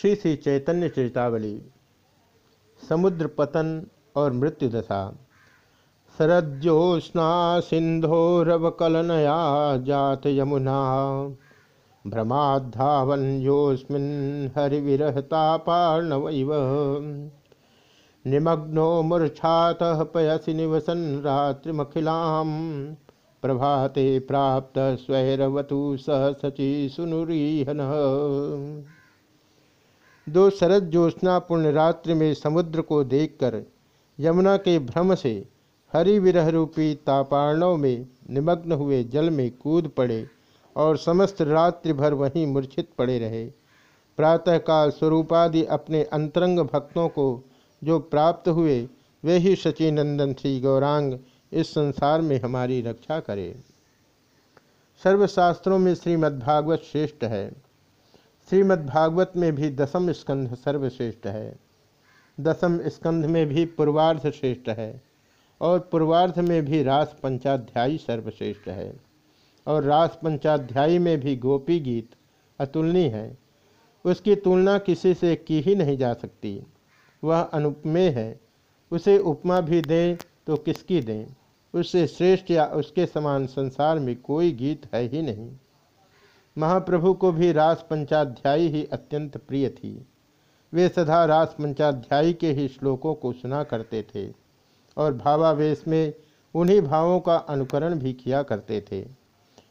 श्री श्री चैतन्य चेतावली समुद्र पतन और मृत्यु दशा शरज्योत्ना सिंधोरवकलनया जात यमुना भ्रमाधावन योस्मिन् हरिविरहतापार्णवैव, निमग्नो मूर्छातः पयसि निवसन रात्रिमखिलां प्रभाते प्राप्त स्वैरवतु सह सची सुनुरीहन। दो शरद ज्योत्ना पुण्य रात्रि में समुद्र को देखकर यमुना के भ्रम से हरि विरह रूपी तापाणव में निमग्न हुए जल में कूद पड़े और समस्त रात्रि भर वहीं मूर्छित पड़े रहे। प्रातःकाल स्वरूपादि अपने अंतरंग भक्तों को जो प्राप्त हुए, वे ही सचिनंदन श्री गौरांग इस संसार में हमारी रक्षा करे। सर्वशास्त्रों में श्रीमद्भागवत श्रेष्ठ है। श्रीमद्भागवत में भी दसम स्कंध सर्वश्रेष्ठ है। दसम स्कंध में भी पूर्वार्ध श्रेष्ठ है और पूर्वार्ध में भी रास पंचाध्यायी सर्वश्रेष्ठ है और रास पंचाध्यायी में भी गोपी गीत अतुलनीय है। उसकी तुलना किसी से की ही नहीं जा सकती। वह अनुपमेय है। उसे उपमा भी दें तो किसकी दें? उससे श्रेष्ठ या उसके समान संसार में कोई गीत है ही नहीं। महाप्रभु को भी रास पंचाध्यायी ही अत्यंत प्रिय थी। वे सदा रास पंचाध्यायी के ही श्लोकों को सुना करते थे और भावावेश में उन्हीं भावों का अनुकरण भी किया करते थे।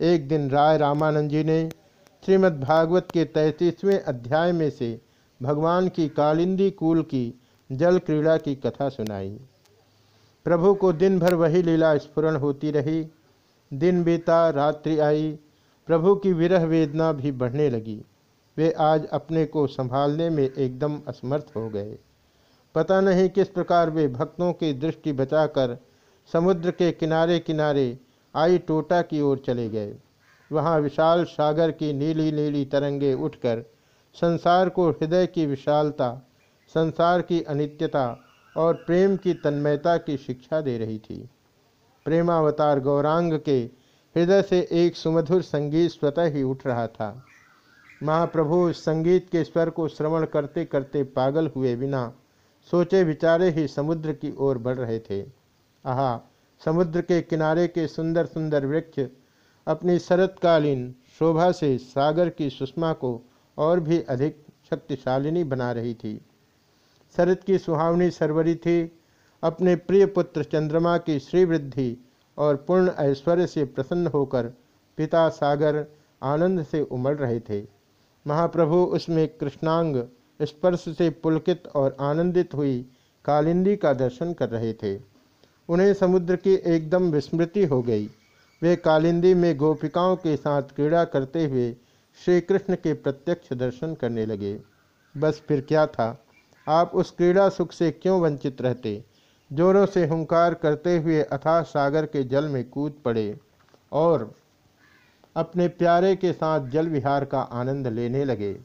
एक दिन राय रामानंद जी ने श्रीमद्भागवत के तैंतीसवें अध्याय में से भगवान की कालिंदी कूल की जल क्रीड़ा की कथा सुनाई। प्रभु को दिन भर वही लीला स्फुरण होती रही। दिन बीता, रात्रि आई प्रभु की विरह वेदना भी बढ़ने लगी। वे आज अपने को संभालने में एकदम असमर्थ हो गए। पता नहीं किस प्रकार वे भक्तों की दृष्टि बचाकर समुद्र के किनारे किनारे आई टोटा की ओर चले गए। वहाँ विशाल सागर की नीली नीली तरंगे उठकर संसार को हृदय की विशालता, संसार की अनित्यता और प्रेम की तन्मयता की शिक्षा दे रही थी। प्रेमावतार गौरांग के हृदय से एक सुमधुर संगीत स्वतः ही उठ रहा था। महाप्रभु संगीत के स्वर को श्रवण करते करते पागल हुए बिना सोचे विचारे ही समुद्र की ओर बढ़ रहे थे। आहा, समुद्र के किनारे के सुंदर सुंदर वृक्ष अपनी शरतकालीन शोभा से सागर की सुषमा को और भी अधिक शक्तिशालिनी बना रही थी। शरद की सुहावनी सरवरी थी। अपने प्रिय पुत्र चंद्रमा की श्रीवृद्धि और पूर्ण ऐश्वर्य से प्रसन्न होकर पिता सागर आनंद से उमड़ रहे थे। महाप्रभु उसमें कृष्णांग स्पर्श से पुलकित और आनंदित हुई कालिंदी का दर्शन कर रहे थे। उन्हें समुद्र की एकदम विस्मृति हो गई। वे कालिंदी में गोपिकाओं के साथ क्रीड़ा करते हुए श्री कृष्ण के प्रत्यक्ष दर्शन करने लगे। बस फिर क्या था? आप उस क्रीड़ा सुख से क्यों वंचित रहते? जोरों से हुंकार करते हुए अथाह सागर के जल में कूद पड़े और अपने प्यारे के साथ जल विहार का आनंद लेने लगे।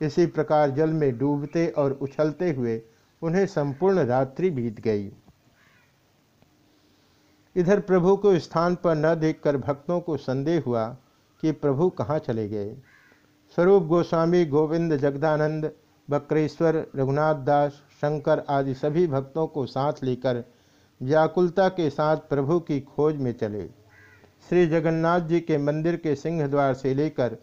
इसी प्रकार जल में डूबते और उछलते हुए उन्हें संपूर्ण रात्रि बीत गई। इधर प्रभु को स्थान पर न देखकर भक्तों को संदेह हुआ कि प्रभु कहाँ चले गए। स्वरूप गोस्वामी गोविंद जगदानंद, बकरेश्वर रघुनाथ दास शंकर आदि सभी भक्तों को साथ लेकर व्याकुलता के साथ प्रभु की खोज में चले। श्री जगन्नाथ जी के मंदिर के सिंह द्वार से लेकर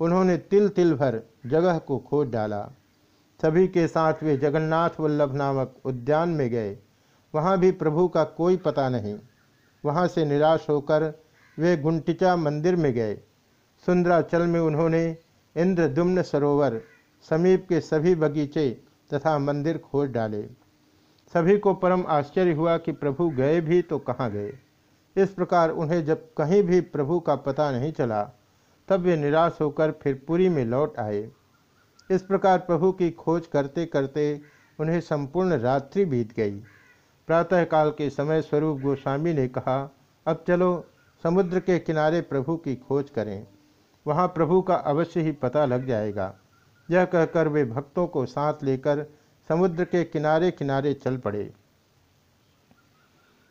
उन्होंने तिल तिल भर जगह को खोज डाला। सभी के साथ वे जगन्नाथ वल्लभ नामक उद्यान में गए। वहाँ भी प्रभु का कोई पता नहीं। वहाँ से निराश होकर वे गुंटिचा मंदिर में गए। सुंदराचल में उन्होंने इंद्रदुम्न सरोवर समीप के सभी बगीचे तथा मंदिर खोज डाले। सभी को परम आश्चर्य हुआ कि प्रभु गए भी तो कहाँ गए। इस प्रकार उन्हें जब कहीं भी प्रभु का पता नहीं चला, तब वे निराश होकर फिर पुरी में लौट आए। इस प्रकार प्रभु की खोज करते करते उन्हें संपूर्ण रात्रि बीत गई। प्रातःकाल के समय स्वरूप गोस्वामी ने कहा, अब चलो, समुद्र के किनारे प्रभु की खोज करें। वहाँ प्रभु का अवश्य ही पता लग जाएगा। यह कहकर वे भक्तों को साथ लेकर समुद्र के किनारे किनारे चल पड़े।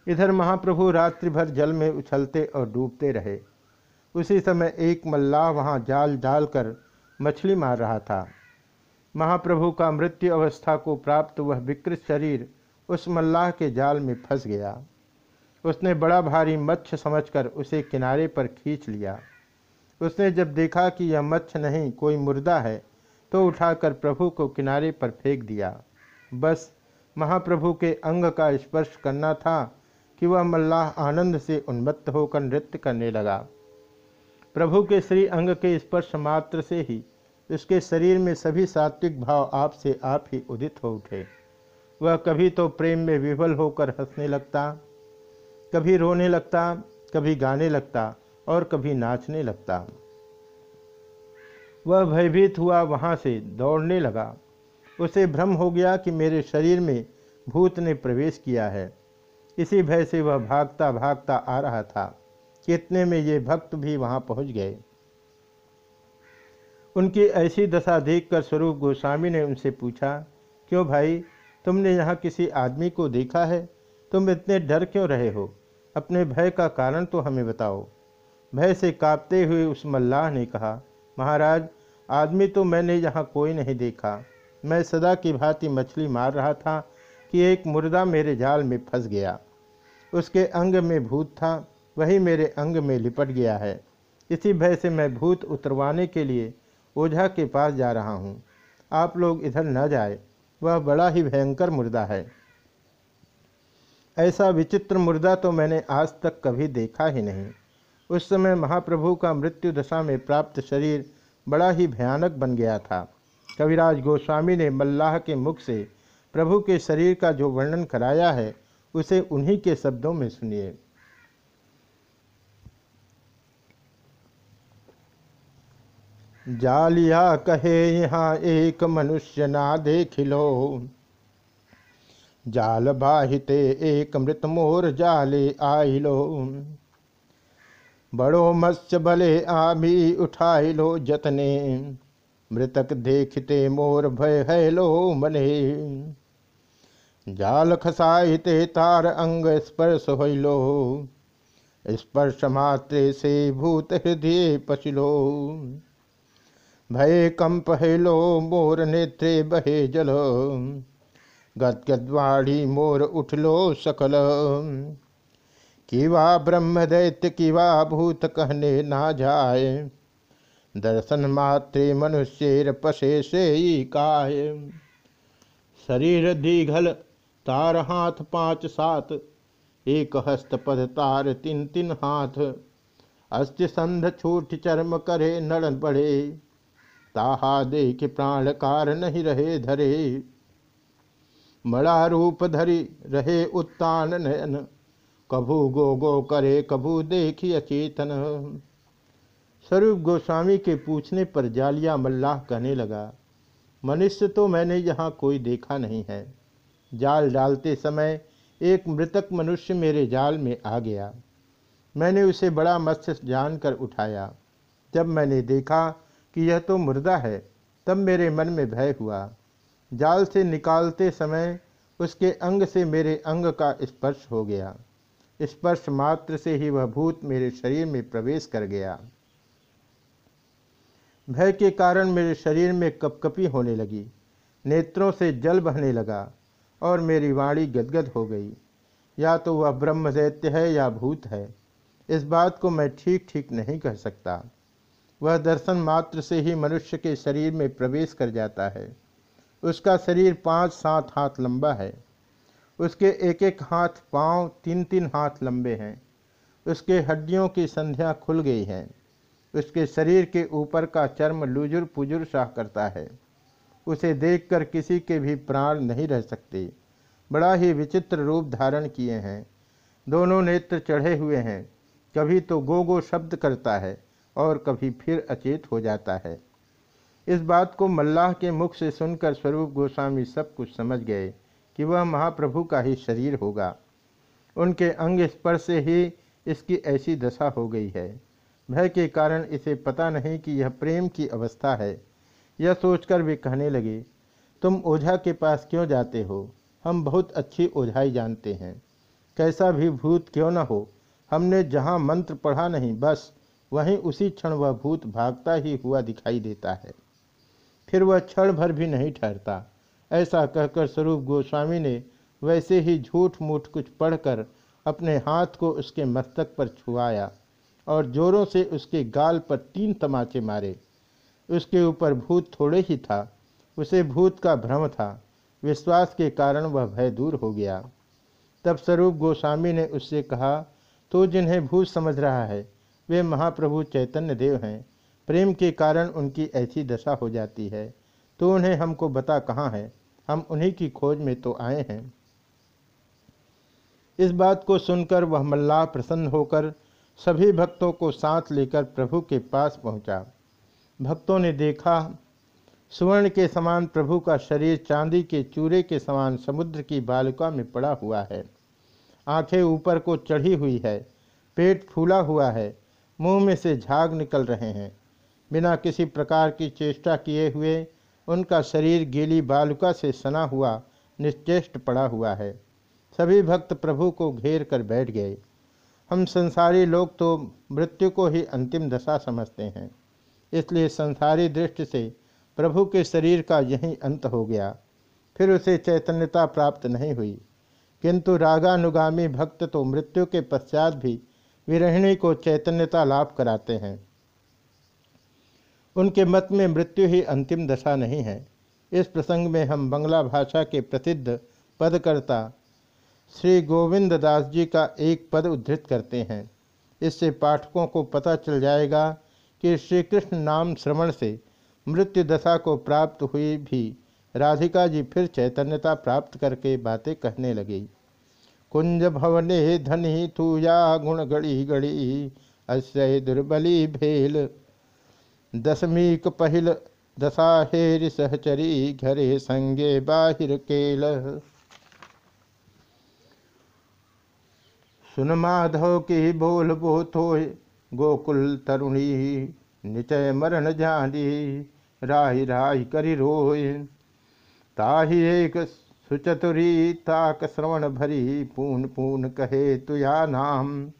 इधर महाप्रभु रात्रि भर जल में उछलते और डूबते रहे। उसी समय एक मल्लाह वहाँ जाल डालकर मछली मार रहा था। महाप्रभु का मृत्यु अवस्था को प्राप्त वह विकृत शरीर उस मल्लाह के जाल में फंस गया। उसने बड़ा भारी मच्छ समझकर उसे किनारे पर खींच लिया। उसने जब देखा कि यह मच्छ नहीं, कोई मुर्दा है तो उठाकर प्रभु को किनारे पर फेंक दिया। बस महाप्रभु के अंग का स्पर्श करना था कि वह मल्लाह आनंद से उन्मत्त होकर नृत्य करने लगा। प्रभु के श्री अंग के स्पर्श मात्र से ही उसके शरीर में सभी सात्विक भाव आप से आप ही उदित हो उठे। वह कभी तो प्रेम में विफल होकर हंसने लगता, कभी रोने लगता, कभी गाने लगता और कभी नाचने लगता। वह भयभीत हुआ, वहाँ से दौड़ने लगा। उसे भ्रम हो गया कि मेरे शरीर में भूत ने प्रवेश किया है। इसी भय से वह भागता भागता आ रहा था। कितने में ये भक्त भी वहाँ पहुँच गए। उनकी ऐसी दशा देखकर स्वरूप गोस्वामी ने उनसे पूछा, क्यों भाई, तुमने यहाँ किसी आदमी को देखा है? तुम इतने डर क्यों रहे हो? अपने भय का कारण तो हमें बताओ। भय से कांपते हुए उस मल्लाह ने कहा महाराज, आदमी तो मैंने यहाँ कोई नहीं देखा। मैं सदा की भांति मछली मार रहा था कि एक मुर्दा मेरे जाल में फंस गया। उसके अंग में भूत था, वही मेरे अंग में लिपट गया है। इसी भय से मैं भूत उतरवाने के लिए ओझा के पास जा रहा हूँ। आप लोग इधर न जाए, वह बड़ा ही भयंकर मुर्दा है। ऐसा विचित्र मुर्दा तो मैंने आज तक कभी देखा ही नहीं। उस समय महाप्रभु का मृत्यु दशा में प्राप्त शरीर बड़ा ही भयानक बन गया था। कविराज गोस्वामी ने मल्लाह के मुख से प्रभु के शरीर का जो वर्णन कराया है, उसे उन्हीं के शब्दों में सुनिए। जालिया कहे, यहाँ एक मनुष्य ना देख लो। जाल बाहिते एक मृत मोर जाले आई लो। बड़ो मत्स्य बले आमी उठाई लो जतने। मृतक देखते मोर भय है लो मने। जाल खसाइते तार अंग स्पर्श होइलो स्पर्श मात्रे से भूत हृदय पचिलो भय कंप हेलो मोर नेत्रे बहे जल। गदगदवाड़ी मोर उठलो सकल। किवा ब्रह्म दैत्य किवा भूत कहने ना जाए। दर्शन मात्रे मनुष्य पशे से ही काय शरीर दीघल, तार हाथ पाँच सात, एक हस्त पद तार तीन तीन हाथ। अस्थि संध छूट चर्म करे नड़ बढ़े ताहा देख प्राण कार नहीं रहे धरे। बड़ा रूप धरी रहे उत्तान नयन। कभू गो गो करे, कभू देखी अचेतन। स्वरूप गोस्वामी के पूछने पर जालिया मल्लाह कहने लगा, मनुष्य तो मैंने यहाँ कोई देखा नहीं है। जाल डालते समय एक मृतक मनुष्य मेरे जाल में आ गया। मैंने उसे बड़ा मत्स्य जानकर उठाया। जब मैंने देखा कि यह तो मुर्दा है, तब मेरे मन में भय हुआ। जाल से निकालते समय उसके अंग से मेरे अंग का स्पर्श हो गया। स्पर्श मात्र से ही वह भूत मेरे शरीर में प्रवेश कर गया। भय के कारण मेरे शरीर में कपकपी होने लगी। नेत्रों से जल बहने लगा और मेरी वाणी गदगद हो गई। या तो वह ब्रह्म दैत्य है या भूत है। इस बात को मैं ठीक ठीक नहीं कह सकता। वह दर्शन मात्र से ही मनुष्य के शरीर में प्रवेश कर जाता है। उसका शरीर पाँच सात हाथ लंबा है। उसके एक एक हाथ पाँव तीन तीन हाथ लंबे हैं। उसके हड्डियों की संध्या खुल गई है। उसके शरीर के ऊपर का चर्म लुजुर पुजुर शाह करता है। उसे देखकर किसी के भी प्राण नहीं रह सकते। बड़ा ही विचित्र रूप धारण किए हैं। दोनों नेत्र चढ़े हुए हैं। कभी तो गो गो शब्द करता है और कभी फिर अचेत हो जाता है। इस बात को मल्लाह के मुख से सुनकर स्वरूप गोस्वामी सब कुछ समझ गए। कि वह महाप्रभु का ही शरीर होगा। उनके अंग स्पर्श से ही इसकी ऐसी दशा हो गई है। भय के कारण इसे पता नहीं कि यह प्रेम की अवस्था है। यह सोचकर वे कहने लगे, तुम ओझा के पास क्यों जाते हो? हम बहुत अच्छी ओझाई जानते हैं। कैसा भी भूत क्यों न हो? हमने जहाँ मंत्र पढ़ा नहीं, बस वहीं उसी क्षण वह भूत भागता ही हुआ दिखाई देता है। फिर वह क्षण भर भी नहीं ठहरता। ऐसा कहकर स्वरूप गोस्वामी ने वैसे ही झूठ मूठ कुछ पढ़कर अपने हाथ को उसके मस्तक पर छुआया और जोरों से उसके गाल पर तीन तमाचे मारे। उसके ऊपर भूत थोड़े ही था, उसे भूत का भ्रम था, विश्वास के कारण वह भय दूर हो गया। तब स्वरूप गोस्वामी ने उससे कहा तो जिन्हें भूत समझ रहा है, वे महाप्रभु चैतन्य देव हैं। प्रेम के कारण उनकी ऐसी दशा हो जाती है तो उन्हें हमको बता कहाँ है? हम उन्हीं की खोज में तो आए हैं। इस बात को सुनकर वह मल्लाह प्रसन्न होकर सभी भक्तों को साथ लेकर प्रभु के पास पहुँचा। भक्तों ने देखा, सुवर्ण के समान प्रभु का शरीर चांदी के चूरे के समान समुद्र की बालिका में पड़ा हुआ है। आँखें ऊपर को चढ़ी हुई है, पेट फूला हुआ है, मुँह में से झाग निकल रहे हैं। बिना किसी प्रकार की चेष्टा किए हुए उनका शरीर गीली बालुका से सना हुआ, निश्चेष्ट पड़ा हुआ है। सभी भक्त प्रभु को घेर कर बैठ गए। हम संसारी लोग तो मृत्यु को ही अंतिम दशा समझते हैं। इसलिए संसारी दृष्टि से प्रभु के शरीर का यही अंत हो गया। फिर उसे चैतन्यता प्राप्त नहीं हुई। किंतु रागानुगामी भक्त तो मृत्यु के पश्चात भी विरहिणी को चैतन्यता लाभ कराते हैं। उनके मत में मृत्यु ही अंतिम दशा नहीं है। इस प्रसंग में हम बंगला भाषा के प्रसिद्ध पदकर्ता श्री गोविंद दास जी का एक पद उद्धृत करते हैं। इससे पाठकों को पता चल जाएगा कि श्री कृष्ण नाम श्रवण से मृत्यु दशा को प्राप्त हुई भी राधिका जी फिर चैतन्यता प्राप्त करके बातें कहने लगी। कुंज भवने धनी या गुण गड़ी गड़ी अश्य दुर्बली भेल। दशमीक पहिल दशा हेर सहचरी घरे संगे बाहिर केल। सुन माधव की बोल बो थोय गोकुल तरुणी, निचय मरण जानी राही राही करी रोय ताही एक सुचतुरी, ताक श्रवण भरी, पून पून कहे तुया नाम।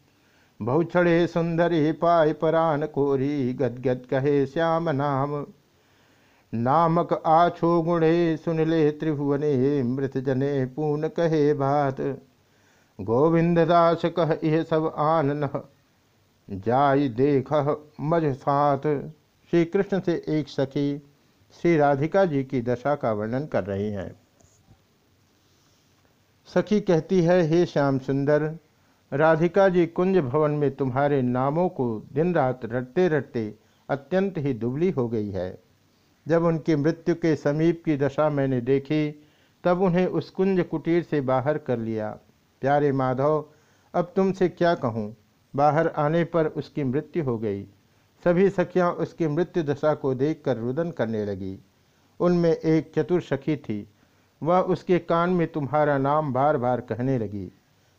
बहुछड़े सुंदरी पाय परान कोरी गदगद कहे श्याम नाम। नामक आछो गुणे सुनले त्रिभुवने, मृत जने पून कहे बात गोविंद दास कह यह सब आन न जाय देख मज साथ श्री कृष्ण से एक सखी श्री राधिका जी की दशा का वर्णन कर रही हैं। सखी कहती है, हे श्याम सुंदर राधिका जी कुंज भवन में तुम्हारे नामों को दिन रात रटते रटते अत्यंत ही दुबली हो गई है। जब उनकी मृत्यु के समीप की दशा मैंने देखी, तब उन्हें उस कुंज कुटीर से बाहर कर लिया। प्यारे माधव, अब तुमसे क्या कहूँ? बाहर आने पर उसकी मृत्यु हो गई। सभी सखियाँ उसकी मृत्यु दशा को देखकर रुदन करने लगी। उनमें एक चतुर सखी थी। वह उसके कान में तुम्हारा नाम बार बार कहने लगी।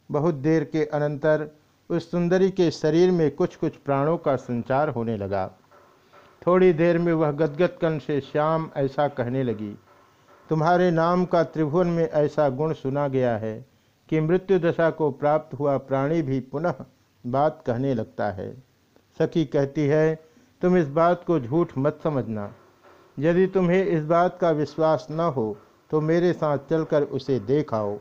बहुत देर के अनंतर उस सुंदरी के शरीर में कुछ कुछ प्राणों का संचार होने लगा। थोड़ी देर में वह गदगद कन से श्याम ऐसा कहने लगी, तुम्हारे नाम का त्रिभुवन में ऐसा गुण सुना गया है कि मृत्यु दशा को प्राप्त हुआ प्राणी भी पुनः बात कहने लगता है। सखी कहती है, तुम इस बात को झूठ मत समझना। यदि तुम्हें इस बात का विश्वास न हो तो मेरे साथ चलकर उसे देखाओ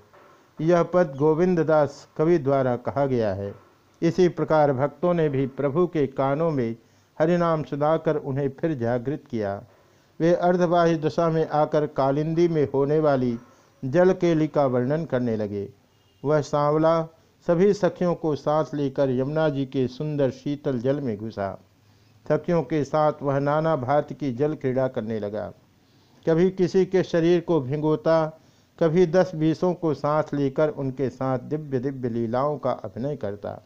यह पद गोविंद दास कवि द्वारा कहा गया है। इसी प्रकार भक्तों ने भी प्रभु के कानों में हरिनाम सुनाकर उन्हें फिर जागृत किया। वे अर्धवाही दशा में आकर कालिंदी में होने वाली जल केली का वर्णन करने लगे। वह सांवला सभी सखियों को सांस लेकर यमुना जी के सुंदर शीतल जल में घुसा। सखियों के साथ वह नाना भांति की जल क्रीड़ा करने लगा। कभी किसी के शरीर को भिंगोता कभी दस बीसों को सांस लेकर उनके साथ दिव्य दिव्य लीलाओं का अभिनय करता।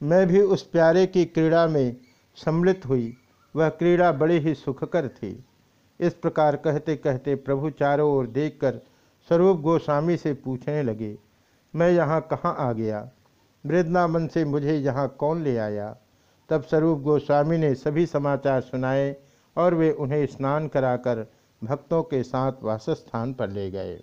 मैं भी उस प्यारे की क्रीड़ा में सम्मिलित हुई। वह क्रीड़ा बड़ी ही सुखकर थी। इस प्रकार कहते कहते प्रभु चारों ओर देखकर स्वरूप गोस्वामी से पूछने लगे, मैं यहाँ कहाँ आ गया? वृद्धावन से मुझे यहाँ कौन ले आया? तब स्वरूप गोस्वामी ने सभी समाचार सुनाए और वे उन्हें स्नान कराकर भक्तों के साथ वासस्थान पर ले गए।